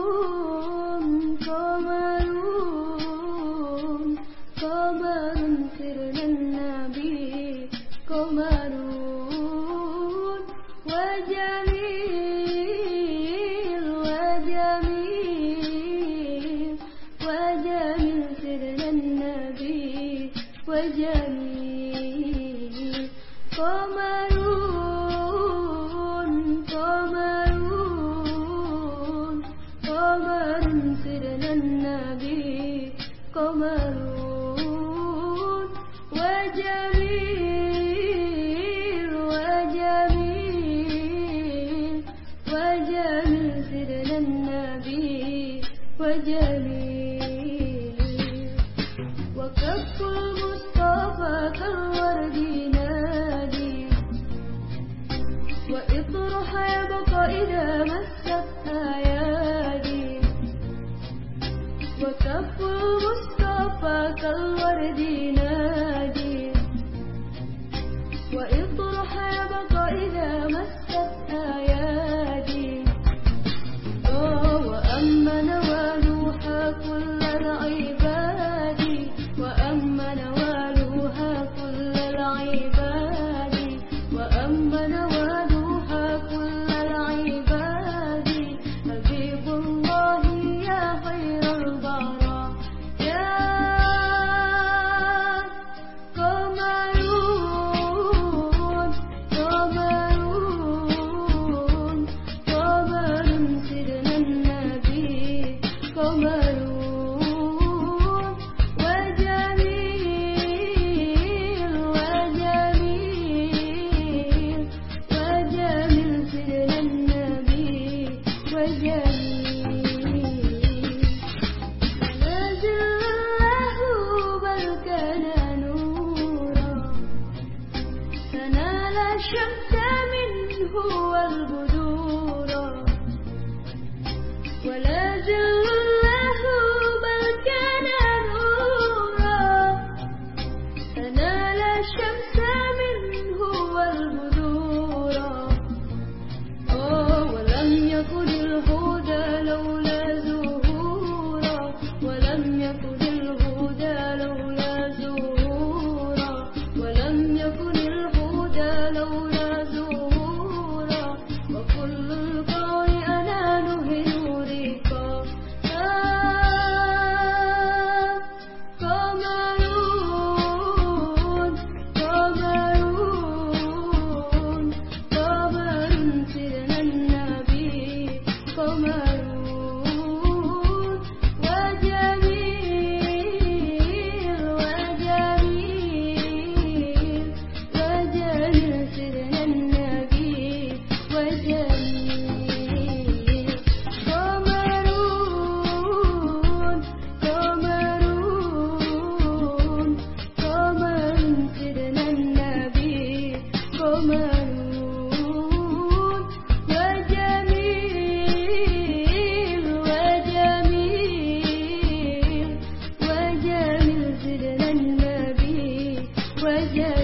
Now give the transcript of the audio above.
قمرون قمرون قمر سرنا النبي قمرون وجميل وجميل وجميل سرنا النبي وجميل وجميل وجميل وجميل سرنا النبي وجميل وكف المصطفى كالورد نادي وإطرح يبقى إذا مست أيادي وكف المصطفى كالورد نادي وإطرح يبقى إذا مست أيادي وأما نوالها كل العباد الشمس منه والبدور ولا الشمس وجميل